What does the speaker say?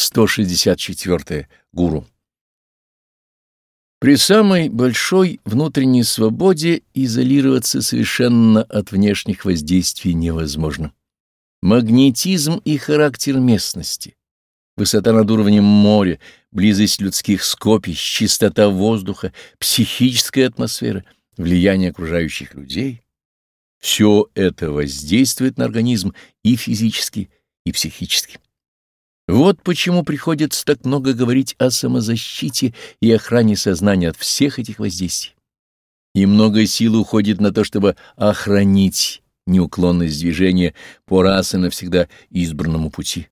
164. Гуру. При самой большой внутренней свободе изолироваться совершенно от внешних воздействий невозможно. Магнетизм и характер местности, высота над уровнем моря, близость людских скопищ, чистота воздуха, психическая атмосфера, влияние окружающих людей — все это воздействует на организм и физически, и психически. Вот почему приходится так много говорить о самозащите и охране сознания от всех этих воздействий. И много сил уходит на то, чтобы охранить неуклонность движения по раз и навсегда избранному пути.